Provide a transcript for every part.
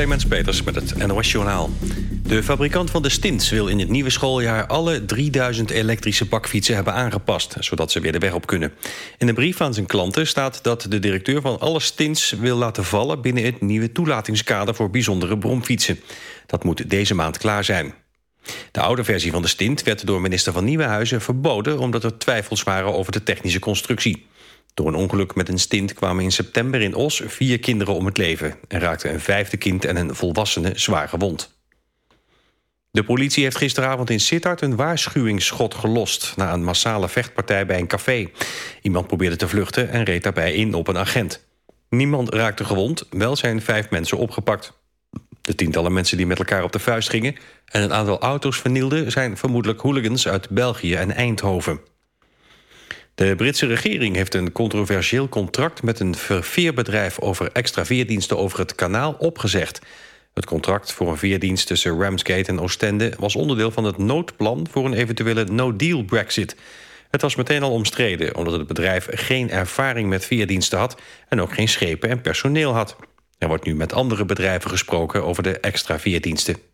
Clemens Peters met het NOS Journaal. De fabrikant van de Stint wil in het nieuwe schooljaar... alle 3000 elektrische bakfietsen hebben aangepast... zodat ze weer de weg op kunnen. In een brief aan zijn klanten staat dat de directeur van alle Stints... wil laten vallen binnen het nieuwe toelatingskader... voor bijzondere bromfietsen. Dat moet deze maand klaar zijn. De oude versie van de Stint werd door minister van Nieuwenhuizen verboden... omdat er twijfels waren over de technische constructie. Door een ongeluk met een stint kwamen in september in Os vier kinderen om het leven... en raakte een vijfde kind en een volwassene zwaar gewond. De politie heeft gisteravond in Sittard een waarschuwingsschot gelost... na een massale vechtpartij bij een café. Iemand probeerde te vluchten en reed daarbij in op een agent. Niemand raakte gewond, wel zijn vijf mensen opgepakt. De tientallen mensen die met elkaar op de vuist gingen... en een aantal auto's vernielden... zijn vermoedelijk hooligans uit België en Eindhoven. De Britse regering heeft een controversieel contract... met een verveerbedrijf over extra veerdiensten over het kanaal opgezegd. Het contract voor een veerdienst tussen Ramsgate en Oostende... was onderdeel van het noodplan voor een eventuele no-deal brexit. Het was meteen al omstreden, omdat het bedrijf geen ervaring met veerdiensten had... en ook geen schepen en personeel had. Er wordt nu met andere bedrijven gesproken over de extra veerdiensten.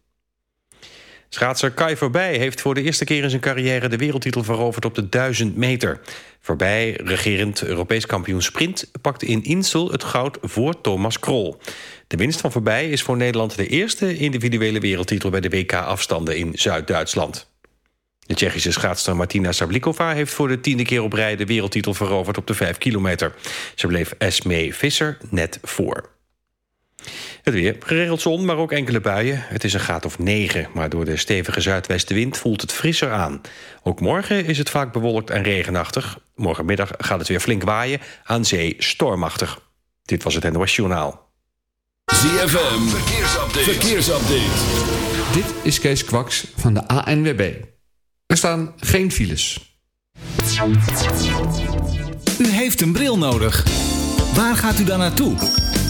Schaatser Kai Verbij heeft voor de eerste keer in zijn carrière... de wereldtitel veroverd op de 1000 meter. Verbij, regerend Europees kampioen sprint... pakte in Insel het goud voor Thomas Krol. De winst van Verbij is voor Nederland de eerste individuele wereldtitel... bij de WK-afstanden in Zuid-Duitsland. De Tsjechische schaatster Martina Sablikova heeft voor de tiende keer op rij... de wereldtitel veroverd op de 5 kilometer. Ze bleef Esmee Visser net voor. Het weer. Geregeld zon, maar ook enkele buien. Het is een graad of 9, maar door de stevige zuidwestenwind voelt het frisser aan. Ook morgen is het vaak bewolkt en regenachtig. Morgenmiddag gaat het weer flink waaien, aan zee stormachtig. Dit was het NOS Journaal. ZFM, verkeersupdate. verkeersupdate. Dit is Kees Kwaks van de ANWB. Er staan geen files. U heeft een bril nodig. Waar gaat u dan naartoe?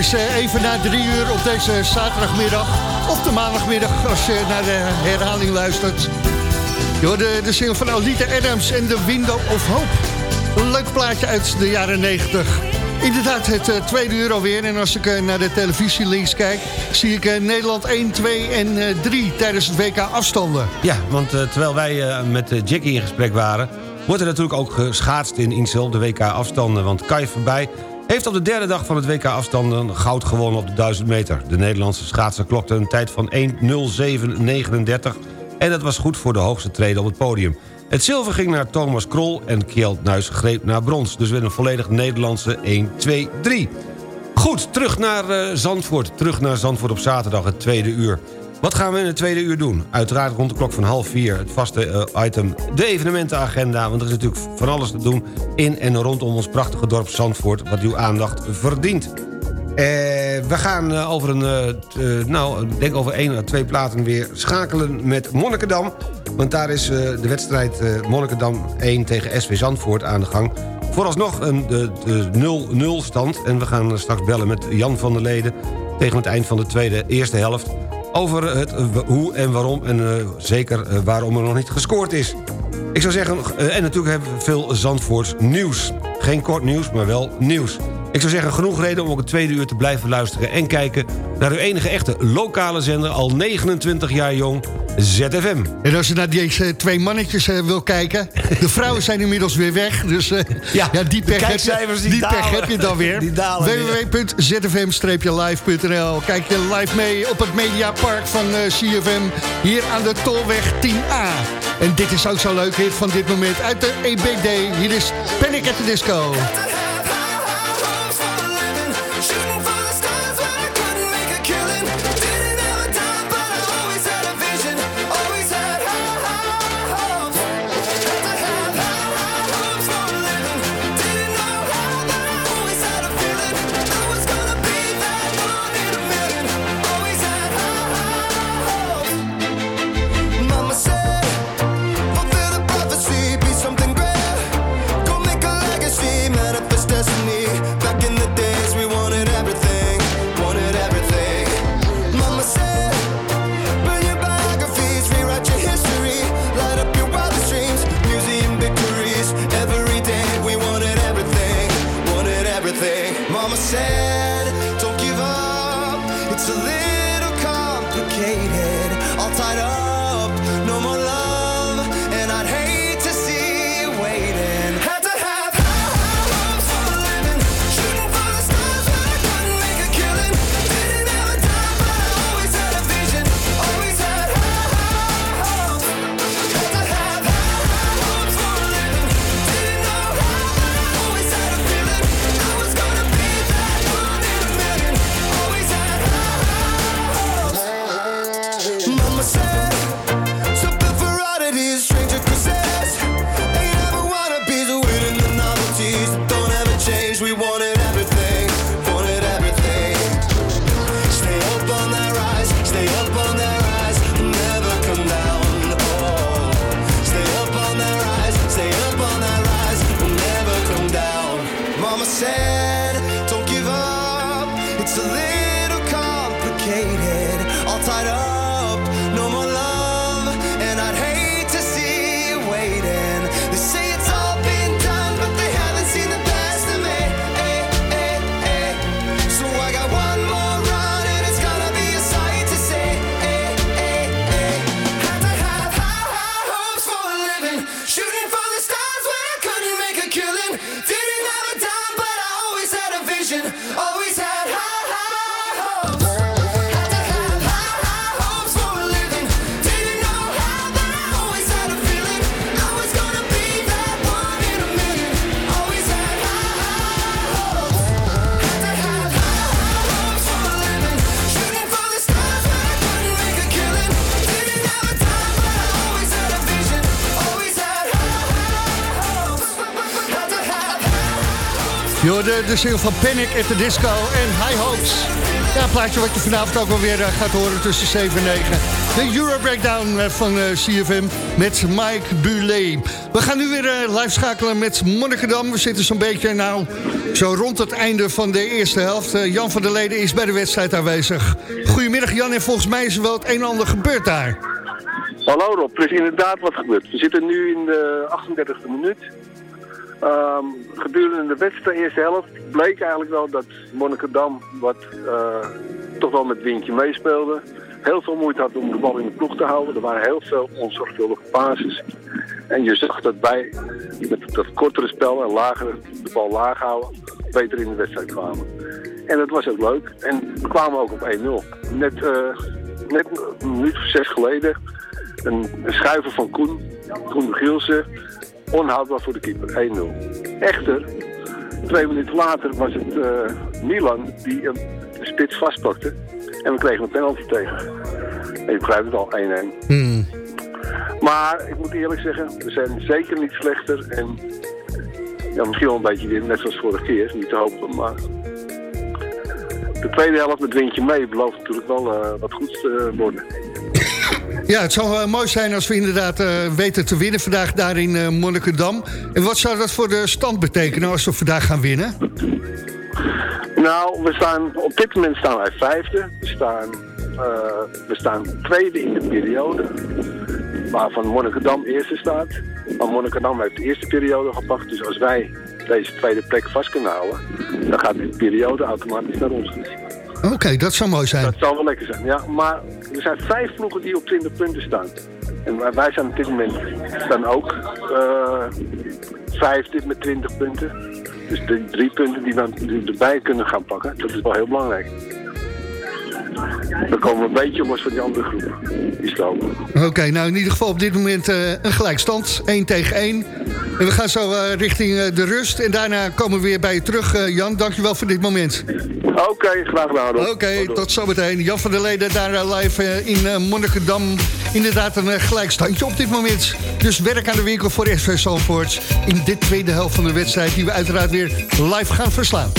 is eh, even na drie uur op deze zaterdagmiddag. Of de maandagmiddag als je naar de herhaling luistert. Je hoorde de single van Alita Adams en The Window of Hope. Een leuk plaatje uit de jaren 90. Inderdaad, het eh, tweede uur alweer. En als ik eh, naar de televisie links kijk... zie ik Nederland 1, 2 en eh, 3 tijdens het WK afstanden. Ja, want terwijl wij met Jackie in gesprek waren... wordt er natuurlijk ook geschaatst in Insel de WK-afstanden. Want Kai Verbij heeft op de derde dag van het WK-afstanden... goud gewonnen op de 1000 meter. De Nederlandse schaatser klokte een tijd van 1.07.39... en dat was goed voor de hoogste treden op het podium. Het zilver ging naar Thomas Krol en Kjeld Nuis greep naar brons. Dus weer een volledig Nederlandse 1, 2, 3. Goed, terug naar eh, Zandvoort. Terug naar Zandvoort op zaterdag, het tweede uur. Wat gaan we in het tweede uur doen? Uiteraard rond de klok van half vier het vaste eh, item... de evenementenagenda, want er is natuurlijk van alles te doen... in en rondom ons prachtige dorp Zandvoort... wat uw aandacht verdient. Eh, we gaan eh, over een, nou, denk over één of twee platen weer schakelen met Monnikendam. Want daar is de wedstrijd Monnikendam 1 tegen SV Zandvoort aan de gang. Vooralsnog een de- de 0-0 stand. En we gaan straks bellen met Jan van der Leden... tegen het eind van de tweede, eerste helft... over het eh, hoe en waarom en eh, zeker eh, waarom er nog niet gescoord is. Ik zou zeggen, en natuurlijk hebben we veel Zandvoorts nieuws. Geen kort nieuws, maar wel nieuws. Ik zou zeggen, genoeg reden om ook het tweede uur te blijven luisteren... en kijken naar uw enige echte lokale zender, al 29 jaar jong, ZFM. En als je naar deze twee mannetjes eh, wil kijken... de vrouwen zijn inmiddels weer weg, dus eh, ja, die, pech heb, je, die die pech dalen. heb je dan weer. Www.zfm-live.nl Kijk je live mee op het Mediapark van eh, CFM... hier aan de Tolweg 10A. En dit is ook zo leuk hit van dit moment uit de EBD. Hier is Panic at the Disco. De single van Panic at the Disco en High Hopes. Ja, plaatje wat je vanavond ook weer eh, gaat horen tussen 7 en 9. De Euro Breakdown eh, van eh, CFM met Mike Buley. We gaan nu weer eh, live schakelen met Monnikendam. We zitten zo'n beetje nou zo rond het einde van de eerste helft. Eh, Jan van der Leden is bij de wedstrijd aanwezig. Goedemiddag Jan en volgens mij is er wel het een en ander gebeurd daar. Hallo Rob, er is inderdaad wat gebeurd. We zitten nu in de 38e minuut. Ehm, gedurende de wedstrijd, eerste helft, bleek eigenlijk wel dat Monnikendam wat eh, toch wel met windje meespeelde. Heel veel moeite had om de bal in de ploeg te houden. Er waren heel veel onzorgvuldige basis. En je zag dat wij met dat kortere spel en lager, de bal laag houden, beter in de wedstrijd kwamen. En dat was ook leuk. En we kwamen ook op 1-0. Net, eh, net een minuut of zes geleden een, een schuiver van Koen, Koen Gielsen, onhoudbaar voor de keeper, 1-0. Echter, twee minuten later was het eh, Milan die een, de spits vastpakte en we kregen een penalty tegen. En je begrijpt het al, 1-1. Maar ik moet eerlijk zeggen, we zijn zeker niet slechter en ja, misschien wel een beetje weer net zoals vorige keer, niet te hopen, maar de tweede helft met windje mee belooft natuurlijk wel eh, wat goeds te worden. Ja, het zou eh, mooi zijn als we inderdaad eh, weten te winnen vandaag daar in eh, Monnikendam. En wat zou dat voor de stand betekenen als we vandaag gaan winnen? Nou, we staan, op dit moment staan wij vijfde. We staan, we staan tweede in de periode. Waarvan Monnikendam eerste staat. Maar Monnikendam heeft de eerste periode gepakt. Dus als wij deze tweede plek vast kunnen houden... dan gaat die periode automatisch naar ons. Oké, dat zou mooi zijn. Dat zal wel lekker zijn, ja. Maar er zijn vijf ploegen die op 20 punten staan. En wij- zijn op dit moment staan ook eh vijfde met 20 punten. Dus de drie punten die dan die erbij kunnen gaan pakken, dat is wel heel belangrijk. Dan komen we een beetje op als van die andere groep. Oké, nou in ieder geval op dit moment eh, een gelijkstand. 1 tegen 1. En we gaan zo eh, richting eh, de rust. En daarna komen we weer bij je terug. Jan, dankjewel voor dit moment. Oké, graag gedaan. Oké, tot zometeen. Jan van der Leden daar live in Monnikendam. Inderdaad een gelijkstandje op dit moment. Dus werk aan de winkel voor SV Zandvoort. In dit tweede helft van de wedstrijd die we uiteraard weer live gaan verslaan.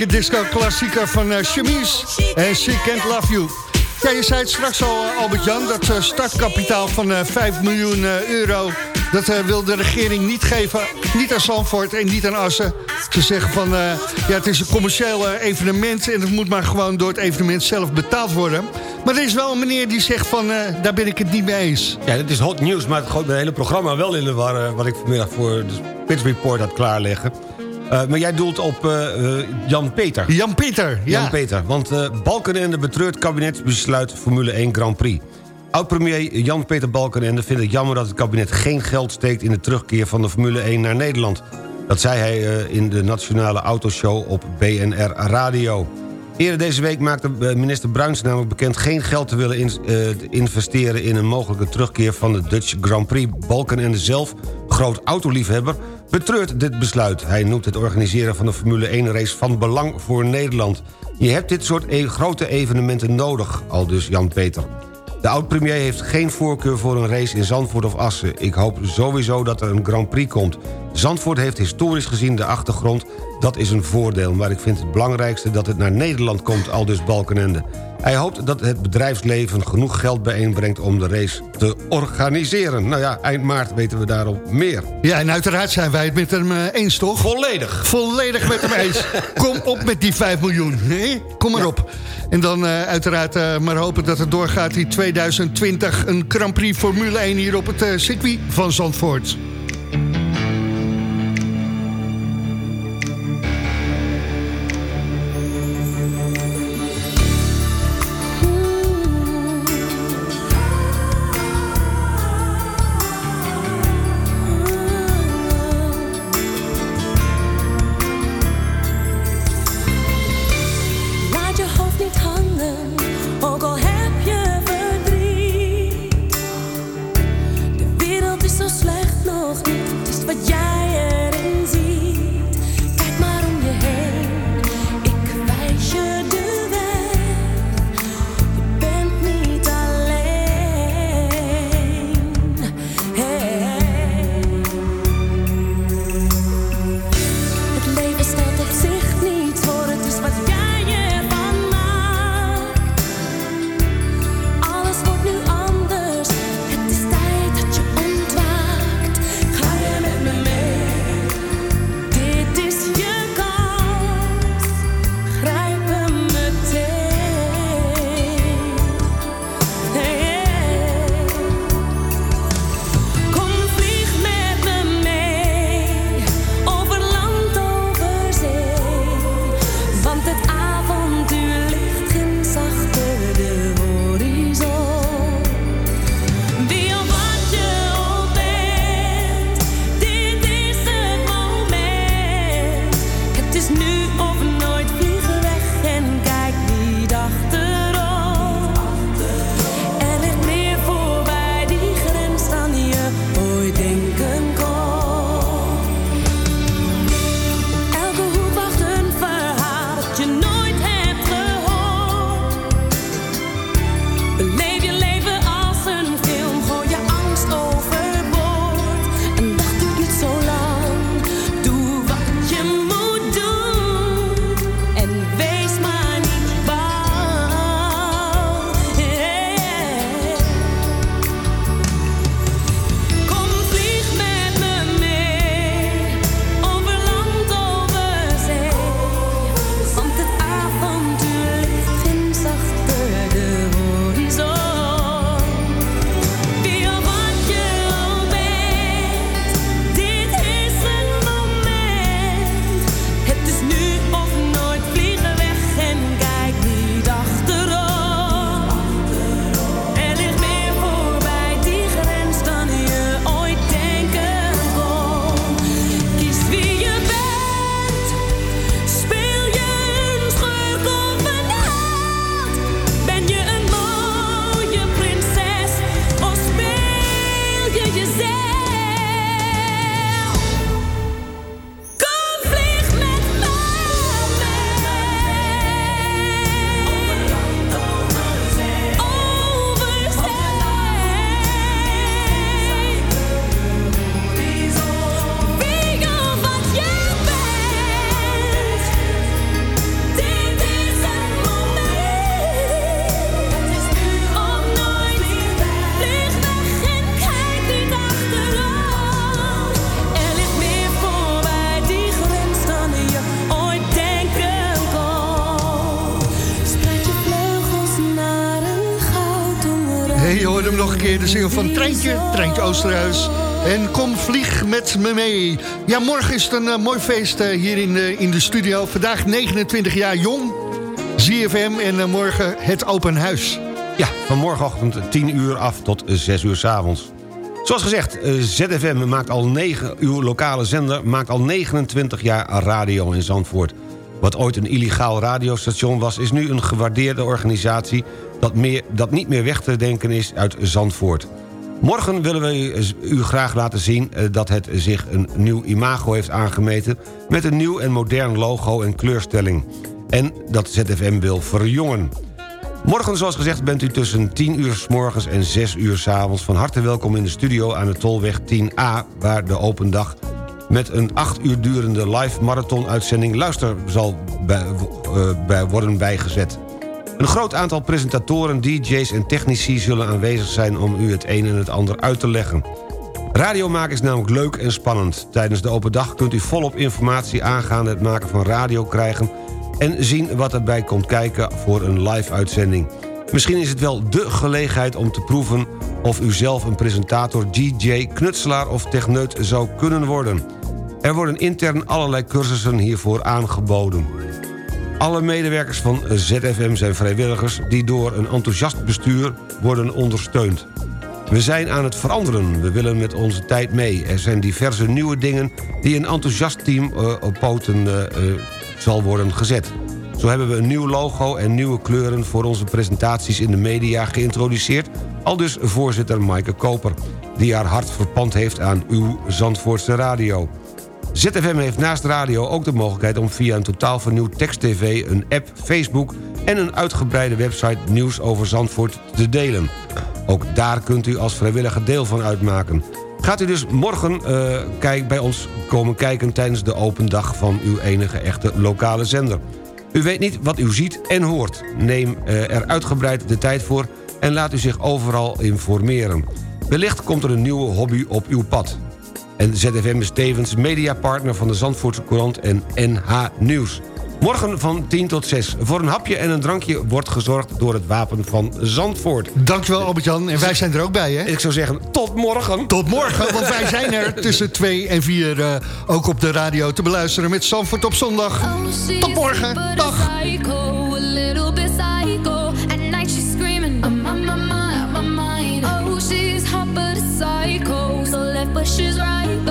Heerlijke disco-klassieker van eh Chemise en She Can't Love You. Ja, je zei het straks al, eh, Albert-Jan, dat eh, startkapitaal van eh 5 miljoen euro... dat wil de regering niet geven, niet aan Zandvoort en niet aan Assen. Ze zeggen van, ja, het is een commercieel evenement... en het moet maar gewoon door het evenement zelf betaald worden. Maar er is wel een meneer die zegt van, daar ben ik het niet mee eens. Ja, dit is hot nieuws, maar het gooit mijn hele programma wel in de war... wat ik vanmiddag voor de Pits Report had klaarleggen. Eh, maar jij doelt op eh, eh, Jan-Peter. Jan-Peter, ja. Jan-Peter, want eh Balkenende betreurt kabinetsbesluit Formule 1 Grand Prix. Oud-premier Jan-Peter Balkenende vindt het jammer dat het kabinet geen geld steekt... in de terugkeer van de Formule 1 naar Nederland. Dat zei hij in de Nationale Autoshow op BNR Radio. Eerder deze week maakte eh, minister Bruins namelijk bekend... geen geld te willen eh, investeren in een mogelijke terugkeer van de Dutch Grand Prix. Balkenende zelf, groot autoliefhebber, betreurt dit besluit. Hij noemt het organiseren van de Formule 1-race van belang voor Nederland. Je hebt dit soort e- grote evenementen nodig, al dus Jan-Peter. De oud-premier heeft geen voorkeur voor een race in Zandvoort of Assen. Ik hoop sowieso dat er een Grand Prix komt. Zandvoort heeft historisch gezien de achtergrond. Dat is een voordeel, maar ik vind het belangrijkste dat het naar Nederland komt, al dus Balkenende. Hij hoopt dat het bedrijfsleven genoeg geld bijeenbrengt om de race te organiseren. Nou ja, eind maart weten we daarop meer. Ja, en uiteraard zijn wij het met hem eh, eens, toch? Volledig. Volledig met hem eens. Kom op met die 5 miljoen. hè? Kom maar op. En dan eh, uiteraard eh, maar hopen dat het doorgaat in 2020. Een Grand Prix Formule 1 hier op het circuit van Zandvoort. Mee. Ja, morgen is het een eh, mooi feest eh, hier in, in de studio. Vandaag 29 jaar jong, ZFM en eh, morgen het open huis. Ja, van morgenochtend 10 uur af tot 6 uur s avonds. Zoals gezegd, ZFM maakt al 9, uw lokale zender maakt al 29 jaar radio in Zandvoort. Wat ooit een illegaal radiostation was, is nu een gewaardeerde organisatie... dat, meer, dat niet meer weg te denken is uit Zandvoort. Morgen willen we u graag laten zien eh, dat het zich een nieuw imago heeft aangemeten... met een nieuw en modern logo en kleurstelling. En dat ZFM wil verjongen. Morgen, zoals gezegd, bent u tussen 10 uur s morgens en 6 uur s avonds... van harte welkom in de studio aan de Tolweg 10A... waar de open dag met een 8 uur durende live marathon-uitzending... luister zal bij, eh, bij worden bijgezet. Een groot aantal presentatoren, dj's en technici zullen aanwezig zijn... om u het een en het ander uit te leggen. Radio maken is namelijk leuk en spannend. Tijdens de open dag kunt u volop informatie aangaande het maken van radio krijgen... en zien wat erbij komt kijken voor een live-uitzending. Misschien is het wel dé gelegenheid om te proeven... of u zelf een presentator, DJ, knutselaar of techneut zou kunnen worden. Er worden intern allerlei cursussen hiervoor aangeboden. Alle medewerkers van ZFM zijn vrijwilligers... die door een enthousiast bestuur worden ondersteund. We zijn aan het veranderen, we willen met onze tijd mee. Er zijn diverse nieuwe dingen die een enthousiast team eh, op poten eh, eh, zal worden gezet. Zo hebben we een nieuw logo en nieuwe kleuren... voor onze presentaties in de media geïntroduceerd... al dus voorzitter Maaike Koper... die haar hart verpand heeft aan uw Zandvoortse radio. ZFM heeft naast radio ook de mogelijkheid om via een totaal vernieuwd tekst-tv... een app, Facebook en een uitgebreide website nieuws over Zandvoort te delen. Ook daar kunt u als vrijwilliger deel van uitmaken. Gaat u dus morgen eh, kijk, bij ons komen kijken tijdens de open dag... van uw enige echte lokale zender. U weet niet wat u ziet en hoort. Neem eh, er uitgebreid de tijd voor en laat u zich overal informeren. Wellicht komt er een nieuwe hobby op uw pad. En ZFM is tevens mediapartner van de Zandvoortse Courant en NH Nieuws. Morgen van 10 tot 6. Voor een hapje en een drankje wordt gezorgd door het Wapen van Zandvoort. Dankjewel Albert-Jan. En wij zijn er ook bij, hè? Ik zou zeggen, tot morgen. Tot morgen, want wij zijn er tussen 2 en 4 uh, ook op de radio te beluisteren met Zandvoort op zondag. Tot morgen. Dag. She's right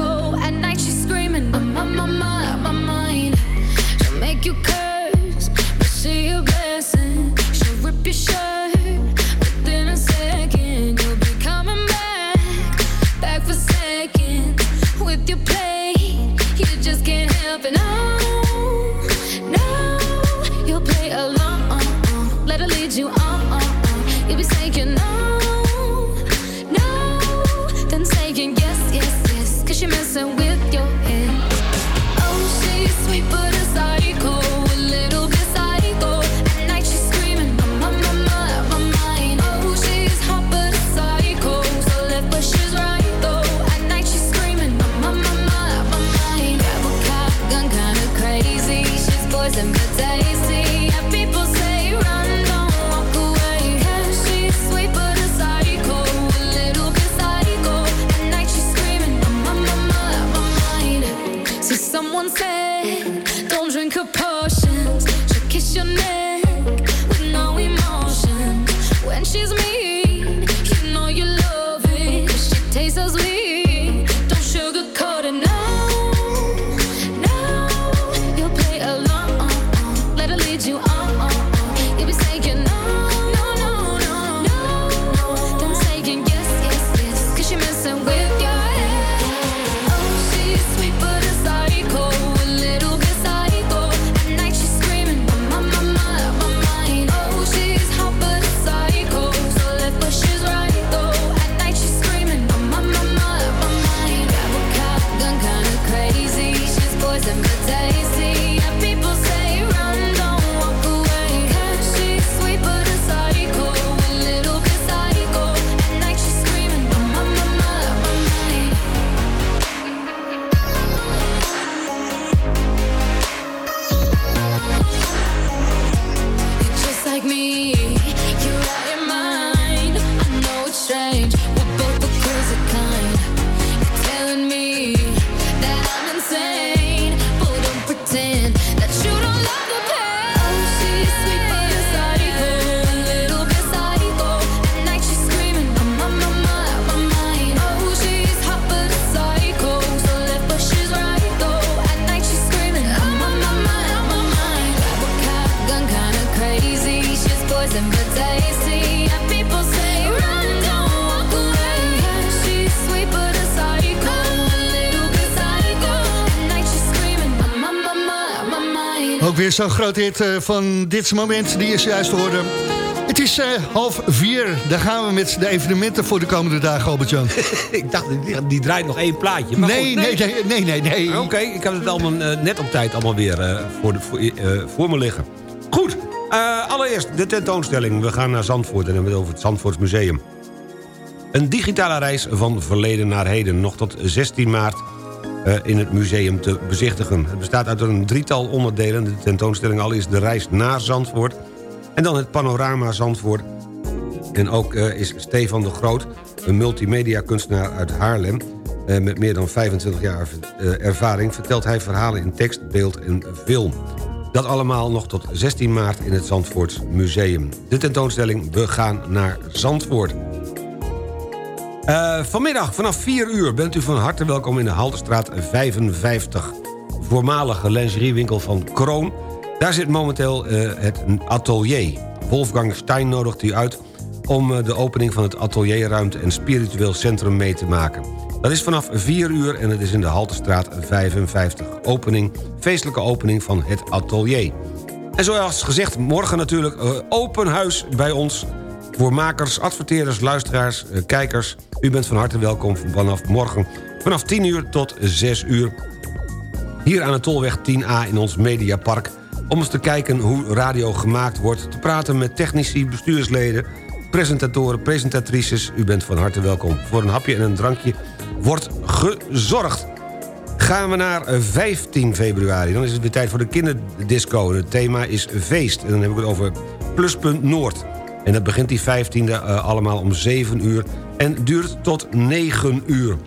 zo'n groot hit eh, van dit moment die is juist hoorde. Het is eh, half vier. Daar gaan we met de evenementen voor de komende dagen, Albert-Jan. ik dacht, die, die draait nog één plaatje. Maar Nee, goed, nee, nee, nee, nee, nee. Oké, ik heb het allemaal eh, net op tijd allemaal weer voor, de, voor, voor me liggen. Goed, allereerst de tentoonstelling. We gaan naar Zandvoort en hebben het over het Zandvoortsmuseum. Een digitale reis van verleden naar heden. Nog tot 16 maart in het museum te bezichtigen. Het bestaat uit een drietal onderdelen. De tentoonstelling al is de reis naar Zandvoort. En dan het panorama Zandvoort. En ook eh, is Stefan de Groot, een multimedia kunstenaar uit Haarlem... eh, met meer dan 25 jaar eh, ervaring... vertelt hij verhalen in tekst, beeld en film. Dat allemaal nog tot 16 maart in het Zandvoorts Museum. De tentoonstelling We gaan naar Zandvoort. Eh, vanmiddag vanaf 4 uur bent u van harte welkom in de Halterstraat 55. Voormalige lingeriewinkel van Kroon. Daar zit momenteel eh, het atelier. Wolfgang Stein nodigt u uit om eh, de opening van het atelierruimte en spiritueel centrum mee te maken. Dat is vanaf 4 uur en het is in de Halterstraat 55. Opening, feestelijke opening van het atelier. En zoals gezegd, morgen natuurlijk open huis bij ons voor makers, adverteerders, luisteraars, eh, kijkers. U bent van harte welkom vanaf morgen vanaf 10 uur tot 6 uur. Hier aan de Tolweg 10A in ons Mediapark... om eens te kijken hoe radio gemaakt wordt... te praten met technici, bestuursleden, presentatoren, presentatrices. U bent van harte welkom. Voor een hapje en een drankje wordt gezorgd. Gaan we naar eh, 15 februari. Dan is het weer tijd voor de kinderdisco. Het thema is feest. En dan heb ik het over Pluspunt Noord. En dat begint die 15e eh, allemaal om 7 uur en duurt tot 9 uur.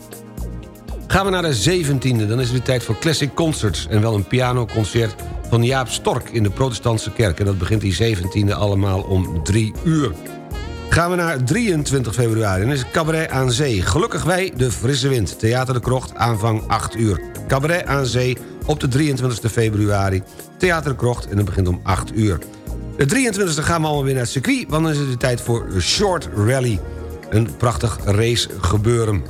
Gaan we naar de 17e, dan is het tijd voor Classic Concerts... en wel een pianoconcert van Jaap Stork in de protestantse kerk. En dat begint die 17e allemaal om 3 uur. Gaan we naar 23 februari, dan is het Cabaret aan Zee. Gelukkig wij, de frisse wind. Theater de Krocht, aanvang 8 uur. Cabaret aan Zee op de 23 februari. Theater de Krocht en dat begint om 8 uur. De 23e gaan we allemaal weer naar het circuit... want dan is het de tijd voor Short Rally. Een prachtig race gebeuren.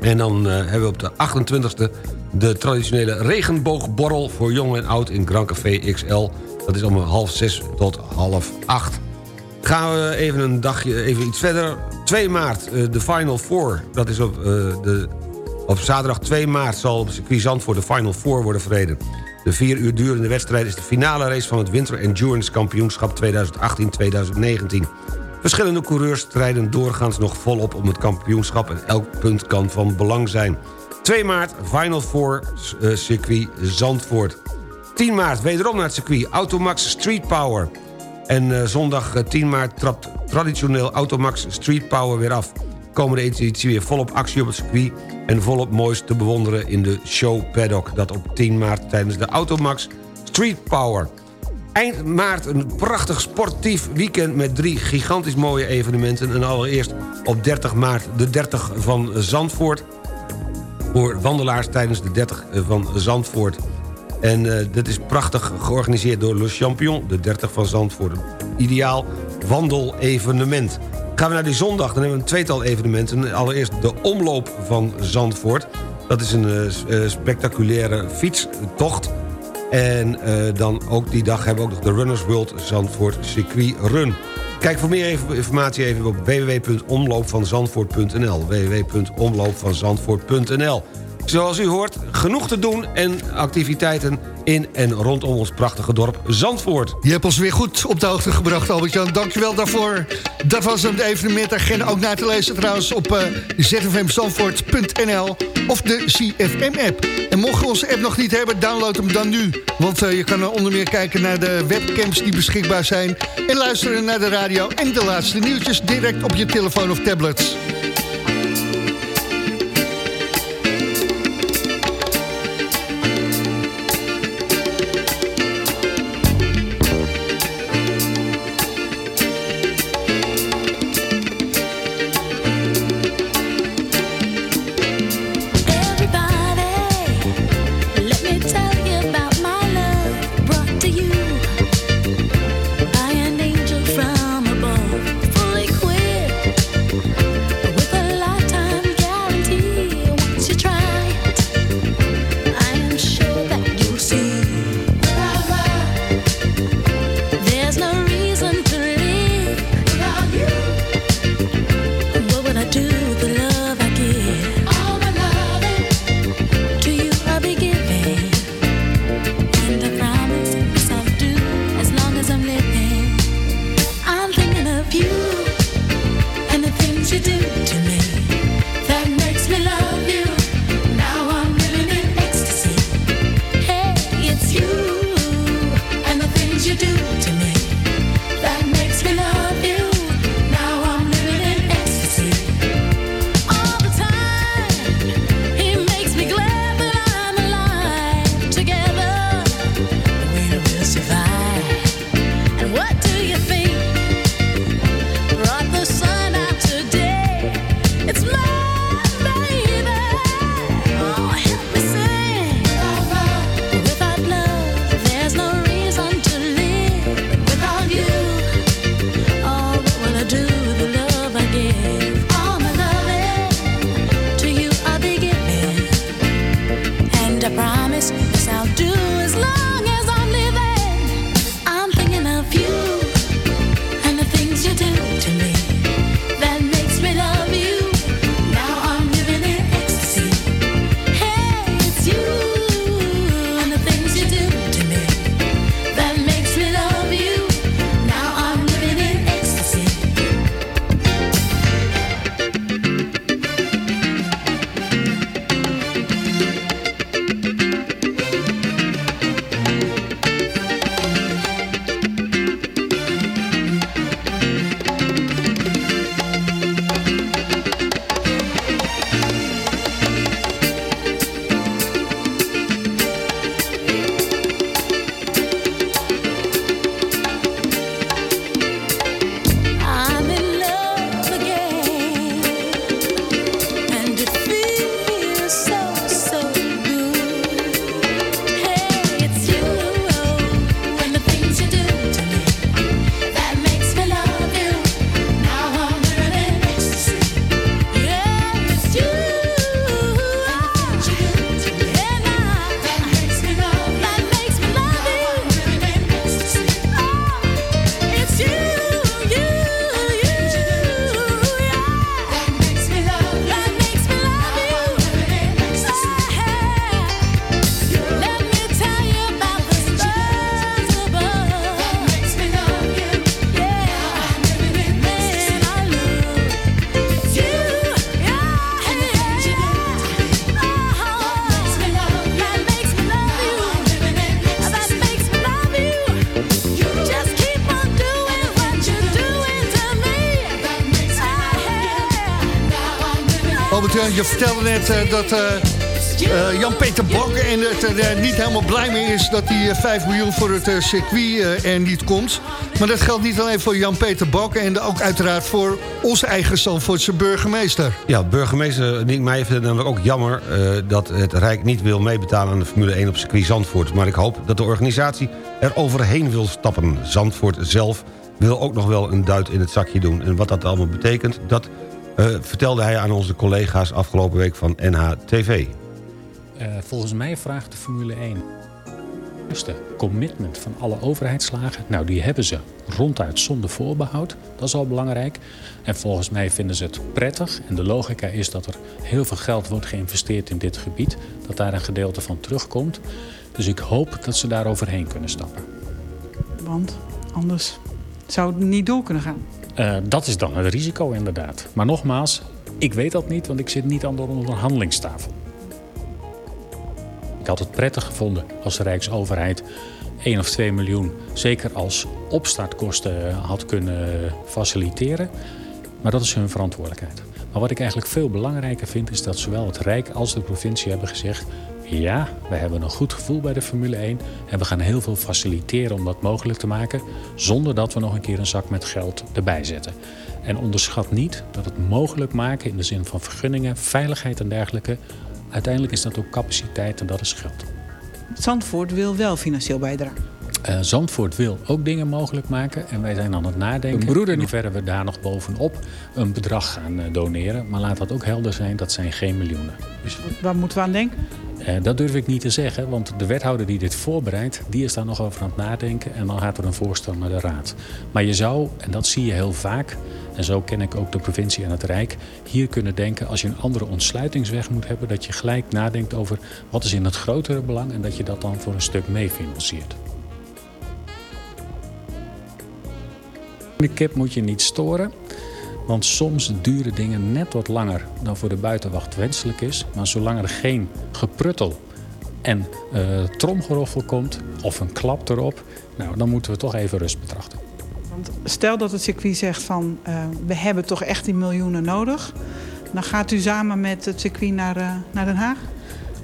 En dan eh, hebben we op de 28e de traditionele regenboogborrel... voor jong en oud in Grand Café XL. Dat is om half zes tot half acht. Gaan we even een dagje even iets verder. 2 maart, eh, de Final Four. Dat is op, eh, de, op zaterdag 2 maart zal op circuit Zandvoort de Final Four worden verreden. De vier uur durende wedstrijd is de finale race van het Winter Endurance Kampioenschap 2018-2019. Verschillende coureurs strijden doorgaans nog volop om het kampioenschap... en elk punt kan van belang zijn. 2 maart, Final Four, eh, circuit Zandvoort. 10 maart, wederom naar het circuit, Automax Street Power. En eh, zondag eh, 10 maart trapt traditioneel Automax Street Power weer af. Komende editie weer volop actie op het circuit... en volop moois te bewonderen in de show paddock. Dat op 10 maart tijdens de Automax Street Power. Eind maart een prachtig sportief weekend met drie gigantisch mooie evenementen. En allereerst op 30 maart de 30 van Zandvoort. Voor wandelaars tijdens de 30 van Zandvoort. En eh, dit is prachtig georganiseerd door Le Champion, de 30 van Zandvoort. Een ideaal wandelevenement. Gaan we naar die zondag, dan hebben we een tweetal evenementen. Allereerst de omloop van Zandvoort. Dat is een eh, eh, spectaculaire fietstocht. En eh, dan ook die dag hebben we ook nog de Runners World Zandvoort Circuit Run. Kijk voor meer informatie even op www.omloopvanzandvoort.nl www.omloopvanzandvoort.nl Zoals u hoort, genoeg te doen en activiteiten in en rondom ons prachtige dorp Zandvoort. Je hebt ons weer goed op de hoogte gebracht, Albert-Jan. Dankjewel daarvoor. Dat was de evenementagenda. Ook na te lezen trouwens op eh zfmzandvoort.nl of de CFM-app. En mocht je onze app nog niet hebben, download hem dan nu. Want eh, je kan er onder meer kijken naar de webcams die beschikbaar zijn... en luisteren naar de radio en de laatste nieuwtjes direct op je telefoon of tablets. Albert, je vertelde net eh, dat eh, eh, Jan-Peter Bok en het er eh, niet helemaal blij mee is... dat die eh, 5 miljoen voor het eh, circuit eh, er niet komt. Maar dat geldt niet alleen voor Jan-Peter Bok... en ook uiteraard voor onze eigen Zandvoortse burgemeester. Ja, burgemeester Nick Meijer vindt het namelijk ook jammer... eh, dat het Rijk niet wil meebetalen aan de Formule 1 op circuit Zandvoort. Maar ik hoop dat de organisatie er overheen wil stappen. Zandvoort zelf wil ook nog wel een duit in het zakje doen. En wat dat allemaal betekent, dat eh, vertelde hij aan onze collega's... afgelopen week van NHTV. Eh, volgens mij vraagt de Formule 1 eerste commitment van alle overheidslagen. Nou, die hebben ze ronduit zonder voorbehoud. Dat is al belangrijk. En volgens mij vinden ze het prettig. En de logica is dat er heel veel geld wordt geïnvesteerd in dit gebied. Dat daar een gedeelte van terugkomt. Dus ik hoop dat ze daar overheen kunnen stappen. Want anders zou het niet door kunnen gaan. Eh, dat is dan het risico inderdaad. Maar nogmaals, ik weet dat niet, want ik zit niet aan de onderhandelingstafel. Ik had het prettig gevonden als de Rijksoverheid 1 of 2 miljoen... zeker als opstartkosten eh, had kunnen faciliteren. Maar dat is hun verantwoordelijkheid. Maar wat ik eigenlijk veel belangrijker vind... is dat zowel het Rijk als de provincie hebben gezegd... ja, we hebben een goed gevoel bij de Formule 1... en we gaan heel veel faciliteren om dat mogelijk te maken... zonder dat we nog een keer een zak met geld erbij zetten. En onderschat niet dat het mogelijk maken in de zin van vergunningen... veiligheid en dergelijke... uiteindelijk is dat ook capaciteit en dat is geld. Zandvoort wil wel financieel bijdragen. Eh, Zandvoort wil ook dingen mogelijk maken. En wij zijn aan het nadenken in hoeverre we daar nog bovenop een bedrag gaan eh, doneren. Maar laat dat ook helder zijn, dat zijn geen miljoenen. Dus, Waar moeten we aan denken? eh, dat durf ik niet te zeggen, want de wethouder die dit voorbereidt... die is daar nog over aan het nadenken en dan gaat er een voorstel naar de raad. Maar je zou, en dat zie je heel vaak... en zo ken ik ook de provincie en het Rijk... hier kunnen denken als je een andere ontsluitingsweg moet hebben... dat je gelijk nadenkt over wat is in het grotere belang... en dat je dat dan voor een stuk meefinanciert. De kip moet je niet storen. Want soms duren dingen net wat langer dan voor de buitenwacht wenselijk is. Maar zolang er geen gepruttel en eh, tromgeroffel komt of een klap erop, nou, dan moeten we toch even rust betrachten. Want stel dat het circuit zegt van eh, we hebben toch echt die miljoenen nodig. Dan gaat u samen met het circuit naar, eh, naar Den Haag?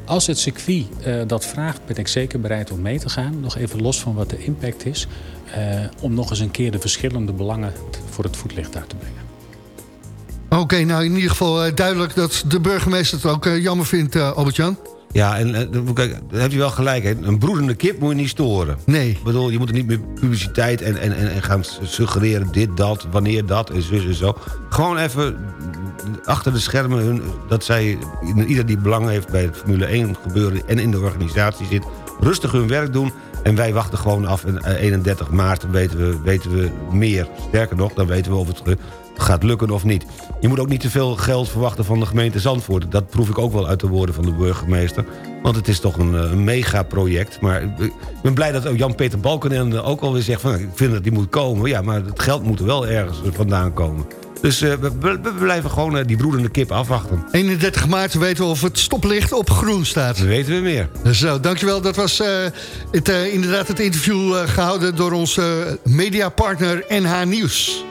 Als het circuit dat vraagt, ben ik zeker bereid om mee te gaan. Nog even los van wat de impact is. Eh, om nog eens een keer de verschillende belangen voor het voetlicht uit te brengen. Oké, nou in ieder geval eh, duidelijk dat de burgemeester het ook eh, jammer vindt, eh, Albert-Jan. Ja, en kijk, daar heb je wel gelijk. Hè. Een broedende kip moet je niet storen. Nee. Ik bedoel, je moet er niet meer publiciteit en, en, en, en gaan suggereren dit, dat, wanneer dat en zus en zo. Gewoon even achter de schermen, hun, dat zij, ieder die belang heeft bij het Formule 1 gebeuren en in de organisatie zit, rustig hun werk doen. En wij wachten gewoon af en eh, 31 maart weten we, weten we meer. Sterker nog, dan weten we of het ge- gaat lukken of niet. Je moet ook niet te veel geld verwachten van de gemeente Zandvoort. Dat proef ik ook wel uit de woorden van de burgemeester. Want het is toch een, eh, een megaproject. Maar ik ben blij dat Jan-Peter Balkenende ook alweer zegt... van ik vind dat die moet komen. Ja, maar het geld moet wel ergens vandaan komen. Dus eh, we, blijven gewoon eh, die broedende kip afwachten. 31 maart weten we of het stoplicht op groen staat. Dan weten we meer. Zo, dankjewel. Dat was eh, het, inderdaad het interview eh, gehouden door onze mediapartner NH Nieuws.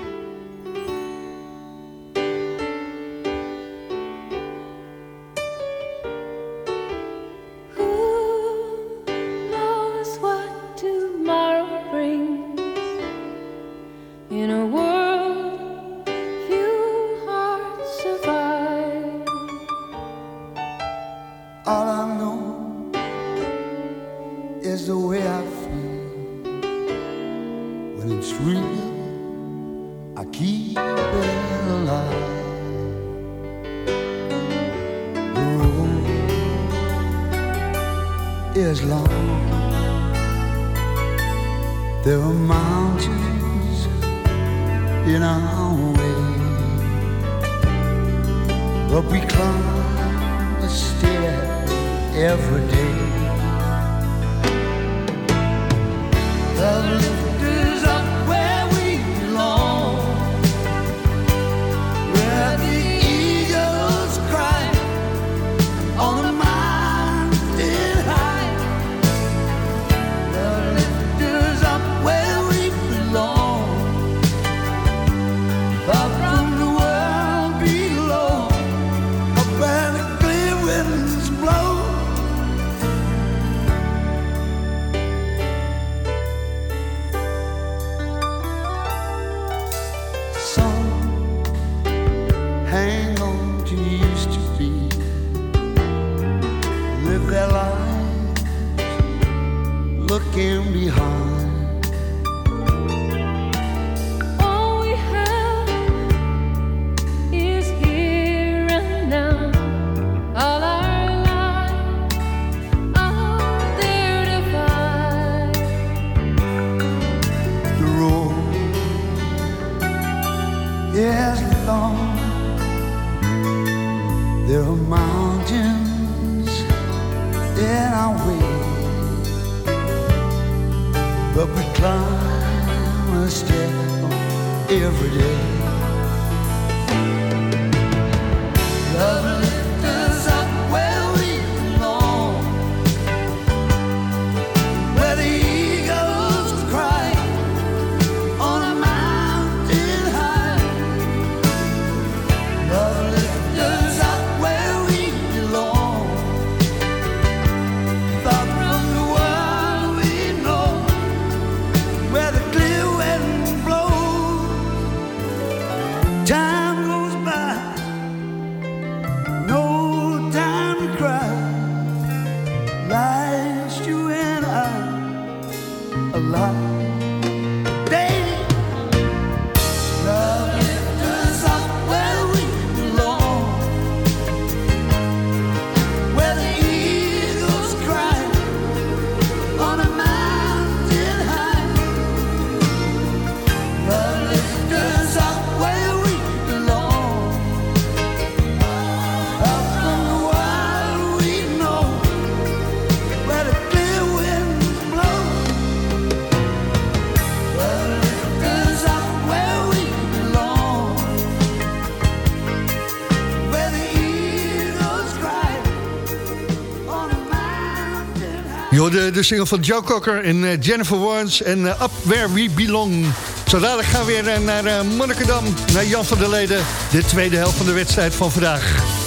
De, single van Joe Cocker en eh, Jennifer Warnes en eh, Up Where We Belong. Zo dadelijk gaan we weer eh, naar Monnikendam, naar Jan van der Leden. De tweede helft van de wedstrijd van vandaag.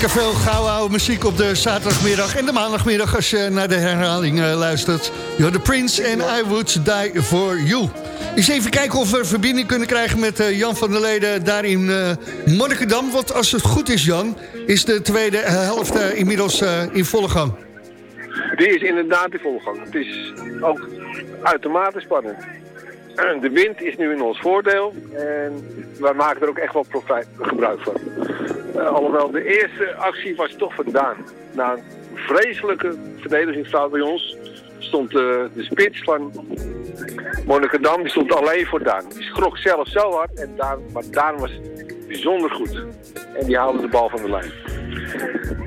Lekker veel gouden oude muziek op de zaterdagmiddag en de maandagmiddag als je naar de herhaling eh, luistert. You're the Prince and I would die for you. Eens even kijken of we verbinding kunnen krijgen met eh, Jan van der Leden daar in eh Monnikendam. Want als het goed is, Jan, is de tweede helft inmiddels in volle gang. Die is inderdaad in volle gang. Het is ook uitermate spannend. De wind is nu in ons voordeel en wij maken er ook echt wel profijt, gebruik van. Eh, alhoewel de eerste actie was toch vandaan. Na een vreselijke verdedigingsfout bij ons stond eh, de spits van Monnikendam die stond alleen voor Daan. Die schrok zelf zo hard, en Daan, maar Daan was bijzonder goed. En die haalde de bal van de lijn.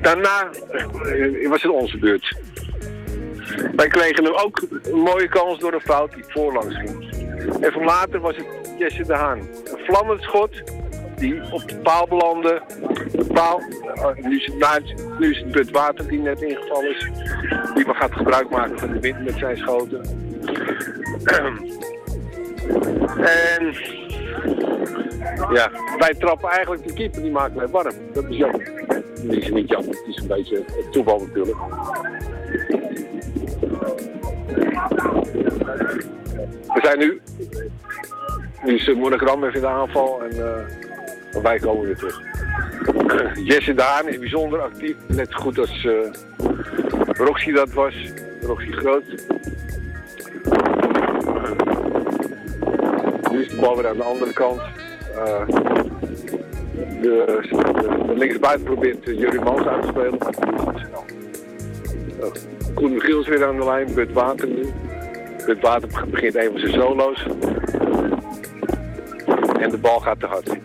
Daarna eh, was het onze beurt. Wij kregen hem ook een mooie kans door een fout die voorlangs ging. Even later was het Jesse de Haan. Een vlammend schot die op de paal belandde. De paal, eh, nu, is het, nu is het Water die net ingevallen is. Die maar gaat gebruik maken van de wind met zijn schoten. en ja, wij trappen eigenlijk de keeper, die maken wij warm. Dat is jammer. Dat is niet jammer, het is een beetje toeval natuurlijk. We zijn nu, nu is Monogram even in de aanval en eh, wij komen weer terug. Jesse Daan is bijzonder actief, net goed als eh Roxy dat was, Roxy Groot. Nu is de bal weer aan de andere kant. Eh, de, linksbuiten probeert uh, Jurie Mans uit te spelen, maar dat is. Uh, weer aan de lijn, Bud Water nu. Bud Water begint een van zijn solo's. En de bal gaat te hard.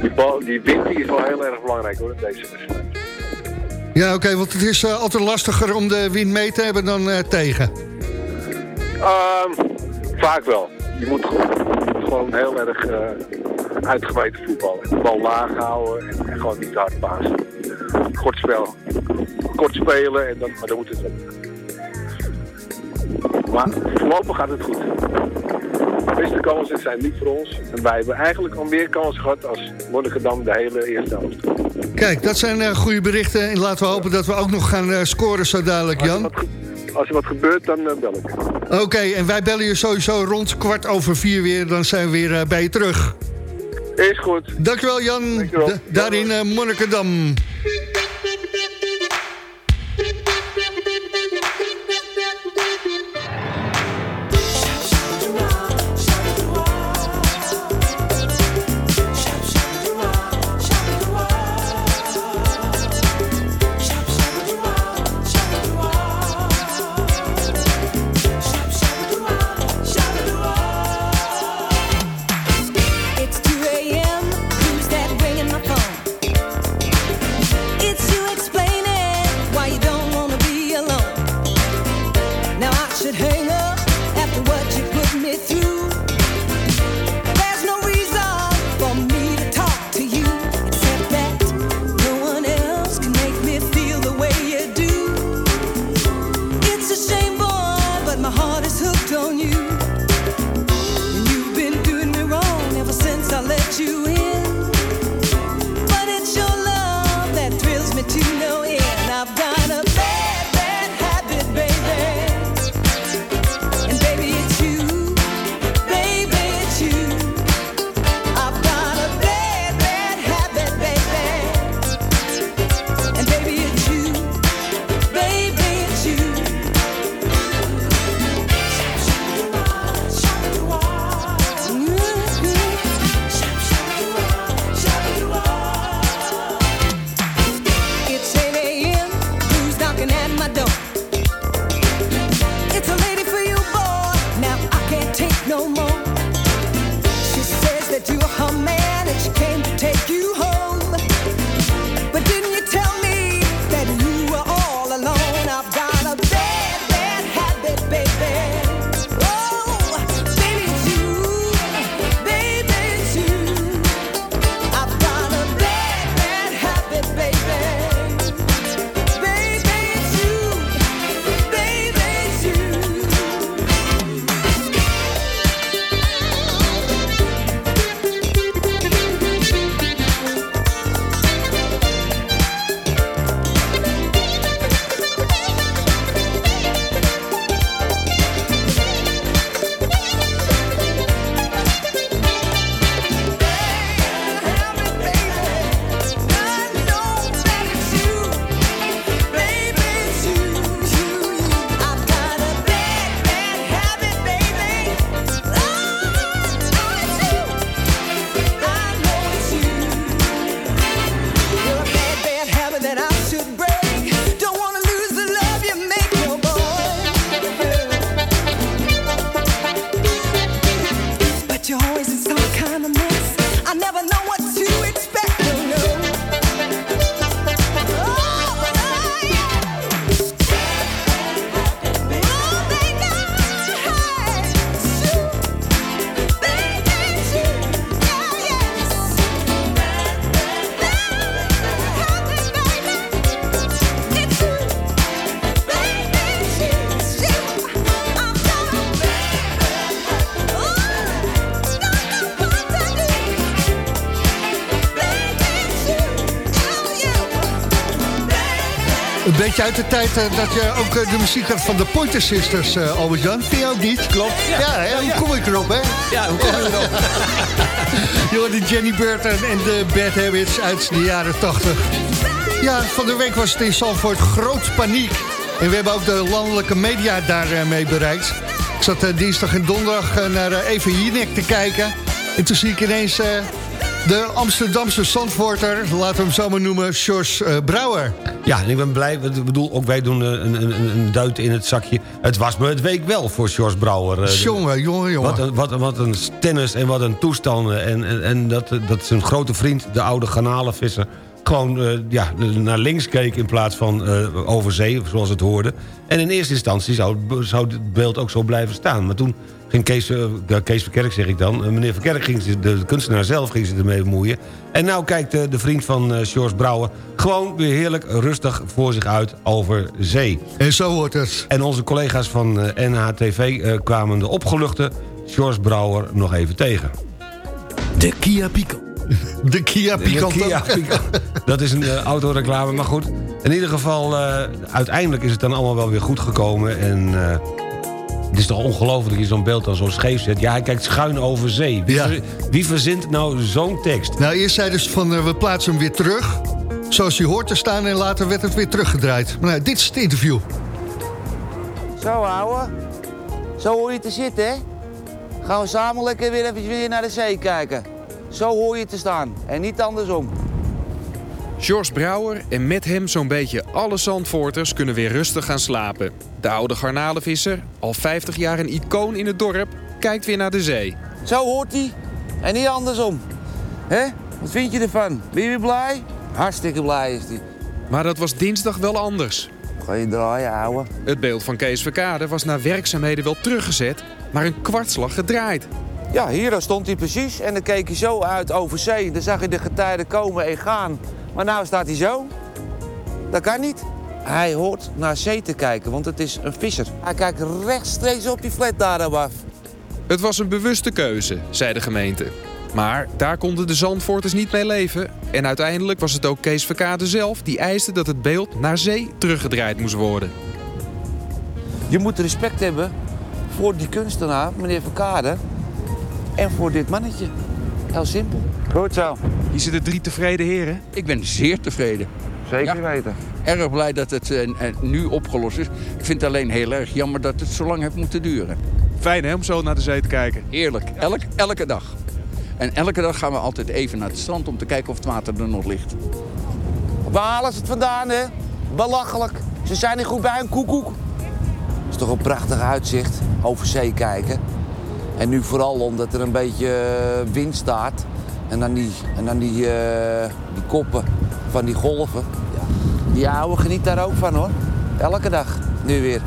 Die, bal, die wind die is wel heel erg belangrijk hoor, in deze wedstrijd. Ja, oké, want het is eh, altijd lastiger om de wind mee te hebben dan eh, tegen. Ehm, vaak wel. je moet gewoon, gewoon heel erg eh uitgemeten voetballen. De bal laag houden en, en gewoon niet hard pasen. Kort spel. Kort spelen, en dan, maar dan moet het wel. Maar voorlopig gaat het goed. De beste kansen zijn niet voor ons. En wij hebben eigenlijk al meer kansen gehad als Monnikendam de hele eerste helft. Kijk, dat zijn eh, goede berichten. En laten we hopen dat we ook nog gaan eh, scoren zo dadelijk, Jan. Als er wat gebeurt, dan eh, bel ik. Oké, en wij bellen je sowieso rond kwart over vier weer. Dan zijn we weer bij je terug. Is goed. Dankjewel, Jan. Da- daar in eh, Monnikendam. Beetje uit de tijd eh, dat je ook eh, de muziek had van de Pointer Sisters, eh Albert-Jan. Vind je ook niet? Klopt. Ja, hè? hoe kom ik erop, hè? Ja, hoe kom je erop? Je hoorde Jenny Burton en de Bad Habits uit de jaren 80. Ja, van de week was het in Zandvoort groot paniek. En we hebben ook de landelijke media daarmee bereikt. Ik zat dinsdag en donderdag naar Even Jinek te kijken. En toen zie ik ineens de Amsterdamse Zandvoorter, laten we hem zo maar noemen, Sjors eh, Brouwer. Ja, en ik ben blij, ik bedoel, ook wij doen eh, een, een, een, duit in het zakje. Het was me het week wel voor Sjors Brouwer. eh, Jongen, jongen, jongen. Wat een, wat, wat een tennis en wat een toestanden. En, en, en dat, dat zijn grote vriend, de oude garnalenvisser... gewoon eh, ja, naar links keek in plaats van eh, over zee, zoals het hoorde. En in eerste instantie zou het, zou het beeld ook zo blijven staan. Maar toen ging Kees, eh, Kees Verkerk, zeg ik dan... eh, meneer Verkerk, ging de kunstenaar zelf, ging zich ermee bemoeien. En nou kijkt eh, de vriend van eh George Brouwer... gewoon weer heerlijk rustig voor zich uit over zee. En zo wordt het. En onze collega's van eh, NHTV eh, kwamen de opgeluchte George Brouwer nog even tegen. De Kia Pico. De Kia Picanto. De Kia Pico. Dat is een eh, autoreclame, maar goed. In ieder geval, eh, uiteindelijk is het dan allemaal wel weer goed gekomen. En eh, het is toch ongelooflijk dat je zo'n beeld dan zo scheef zet. Ja, hij kijkt schuin over zee. Wie, ver- wie verzint nou zo'n tekst? Nou, eerst zeiden ze van eh, we plaatsen hem weer terug. Zoals hij hoort te staan en later werd het weer teruggedraaid. Maar nou, dit is het interview. Zo, ouwe. Zo hoor je te zitten, hè? Gaan we samen lekker weer even weer naar de zee kijken. Zo hoor je te staan en niet andersom. George Brouwer en met hem zo'n beetje alle Zandvoorters kunnen weer rustig gaan slapen. De oude garnalenvisser, al 50 jaar een icoon in het dorp, kijkt weer naar de zee. Zo hoort hij en niet andersom. Hè? Wat vind je ervan? Ben je weer blij? Hartstikke blij is hij. Maar dat was dinsdag wel anders. Ga je draaien, ouwe? Het beeld van Kees Verkade was na werkzaamheden wel teruggezet, maar een kwartslag gedraaid. Ja, hier stond hij precies en dan keek hij zo uit over zee. Dan zag je de getijden komen en gaan. Maar nou staat hij zo. Dat kan niet. Hij hoort naar zee te kijken, want het is een visser. Hij kijkt rechtstreeks op die flat daar af. Het was een bewuste keuze, zei de gemeente. Maar daar konden de Zandvoorters niet mee leven. En uiteindelijk was het ook Kees Verkade zelf die eiste dat het beeld naar zee teruggedraaid moest worden. Je moet respect hebben voor die kunstenaar, meneer Verkade. En voor dit mannetje. Heel simpel. Goed zo. Hier zitten drie tevreden heren. Ik ben zeer tevreden. Zeker Ja. weten. Erg blij dat het eh, eh, nu opgelost is. Ik vind het alleen heel erg jammer dat het zo lang heeft moeten duren. Fijn hè, om zo naar de zee te kijken. Heerlijk. Elk, elke dag. En elke dag gaan we altijd even naar het strand om te kijken of het water er nog ligt. Waar halen ze het vandaan, hè? Belachelijk. Ze zijn niet goed bij een koekoek. Het is toch een prachtig uitzicht. Over zee kijken. En nu vooral omdat er een beetje eh, wind staat. En dan die, en dan die, eh, die koppen van die golven. Die ouwe geniet daar ook van, hoor. Elke dag. Nu weer.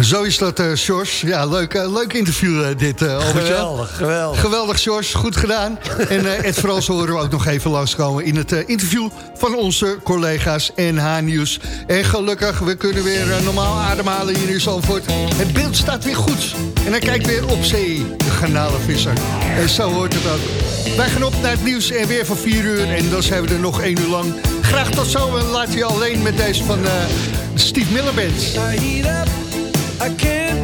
Zo is dat, eh George. Ja, leuk, eh, leuk interview eh, dit, eh Albertje. Geweldig, geweldig. Geweldig, George. Goed gedaan. En eh Ed Frans horen we ook nog even langskomen in het eh, interview van onze collega's NH Nieuws. En gelukkig, we kunnen weer normaal ademhalen hier in Zandvoort. Het beeld staat weer goed. En hij kijkt weer op zee, de garnalenvisser. En zo hoort het ook. Wij gaan op naar het nieuws en weer van 4 uur. En dan zijn we er nog 1 uur lang. Graag tot zo en laat je alleen met deze van eh, Steve Miller Band. I heat up, I can't